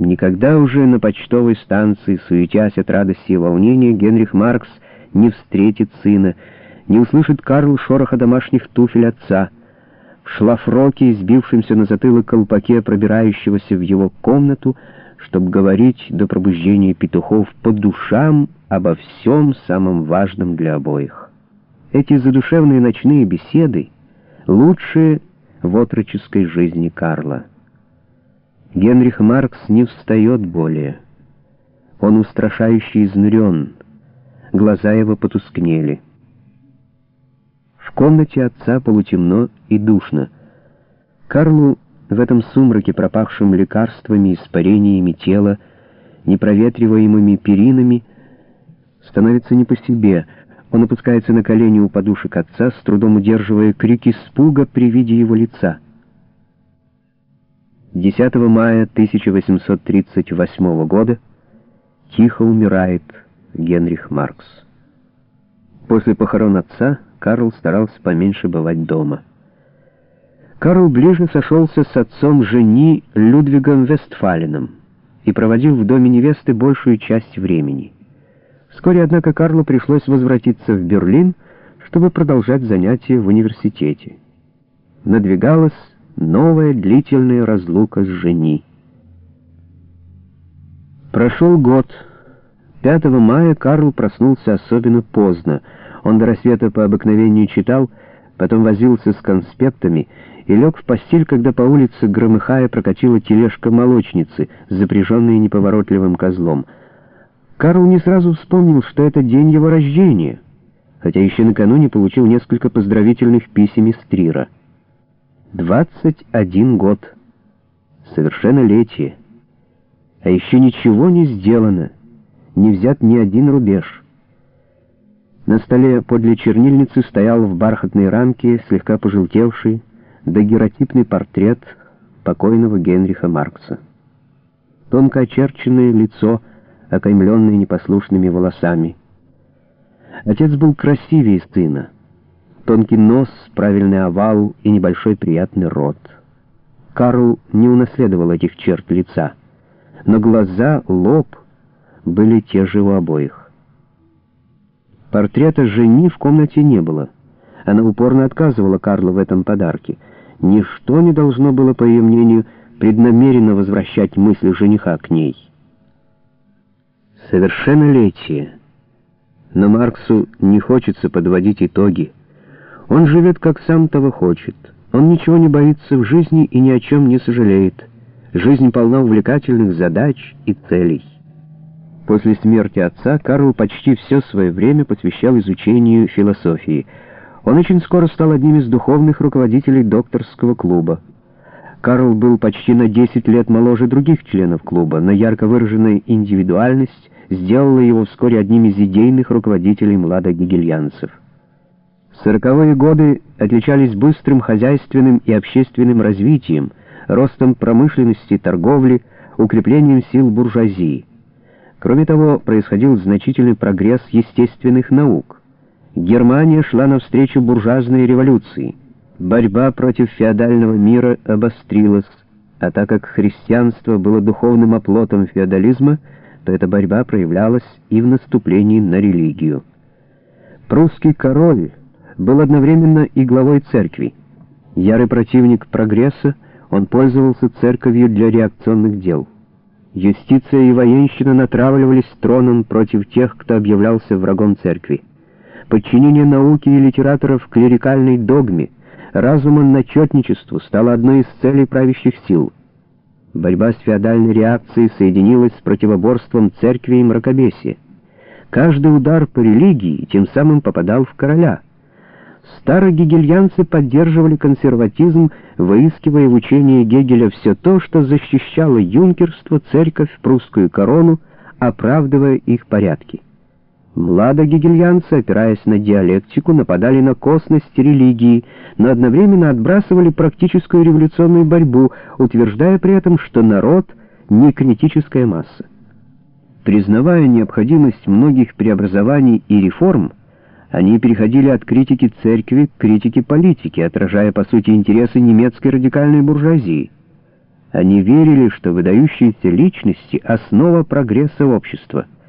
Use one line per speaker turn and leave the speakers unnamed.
Никогда уже на почтовой станции, суетясь от радости и волнения, Генрих Маркс не встретит сына, не услышит Карл шороха домашних туфель отца. В шлафроке, избившемся на затылок колпаке, пробирающегося в его комнату, чтобы говорить до пробуждения петухов по душам обо всем самом важном для обоих. Эти задушевные ночные беседы лучшие в отроческой жизни Карла. Генрих Маркс не встает более. Он устрашающе изнурен, глаза его потускнели. В комнате отца полутемно и душно. Карлу в этом сумраке, пропахшем лекарствами, испарениями тела, непроветриваемыми перинами, становится не по себе. Он опускается на колени у подушек отца, с трудом удерживая крики испуга при виде его лица. 10 мая 1838 года тихо умирает Генрих Маркс. После похорон отца Карл старался поменьше бывать дома. Карл ближе сошелся с отцом жени Людвигом Вестфалином и проводил в доме невесты большую часть времени. Вскоре, однако, Карлу пришлось возвратиться в Берлин, чтобы продолжать занятия в университете. Надвигалась новая длительная разлука с жени. Прошел год. 5 мая Карл проснулся особенно поздно. Он до рассвета по обыкновению читал, потом возился с конспектами и лег в постель, когда по улице, громыхая, прокатила тележка молочницы, запряженная неповоротливым козлом. Карл не сразу вспомнил, что это день его рождения, хотя еще накануне получил несколько поздравительных писем из Трира. 21 год. Совершеннолетие. А еще ничего не сделано, не взят ни один рубеж. На столе подле чернильницы стоял в бархатной рамке, слегка пожелтевший, дагеротипный портрет покойного Генриха Маркса. Тонко очерченное лицо, окаймленное непослушными волосами. Отец был красивее сына. Тонкий нос, правильный овал и небольшой приятный рот. Карл не унаследовал этих черт лица, но глаза, лоб были те же у обоих. Портрета жени в комнате не было. Она упорно отказывала Карлу в этом подарке. Ничто не должно было, по ее мнению, преднамеренно возвращать мысли жениха к ней. Совершеннолетие. Но Марксу не хочется подводить итоги. Он живет, как сам того хочет. Он ничего не боится в жизни и ни о чем не сожалеет. Жизнь полна увлекательных задач и целей. После смерти отца Карл почти все свое время посвящал изучению философии. Он очень скоро стал одним из духовных руководителей докторского клуба. Карл был почти на 10 лет моложе других членов клуба, но ярко выраженная индивидуальность сделала его вскоре одним из идейных руководителей младогигельянцев. Сороковые годы отличались быстрым хозяйственным и общественным развитием, ростом промышленности, торговли, укреплением сил буржуазии. Кроме того, происходил значительный прогресс естественных наук. Германия шла навстречу буржуазной революции. Борьба против феодального мира обострилась, а так как христианство было духовным оплотом феодализма, то эта борьба проявлялась и в наступлении на религию. Прусский король был одновременно и главой церкви. Ярый противник прогресса, он пользовался церковью для реакционных дел. Юстиция и военщина натравливались троном против тех, кто объявлялся врагом церкви. Подчинение науки и литераторов клерикальной догме, разума начетничеству стало одной из целей правящих сил. Борьба с феодальной реакцией соединилась с противоборством церкви и мракобесия. Каждый удар по религии тем самым попадал в короля — Старогегельянцы поддерживали консерватизм, выискивая в учении Гегеля все то, что защищало юнкерство, церковь, прусскую корону, оправдывая их порядки. Младогегельянцы, опираясь на диалектику, нападали на косность религии, но одновременно отбрасывали практическую революционную борьбу, утверждая при этом, что народ — не критическая масса. Признавая необходимость многих преобразований и реформ, они переходили от критики церкви к критике политики, отражая, по сути, интересы немецкой радикальной буржуазии. Они верили, что выдающиеся личности — основа прогресса общества —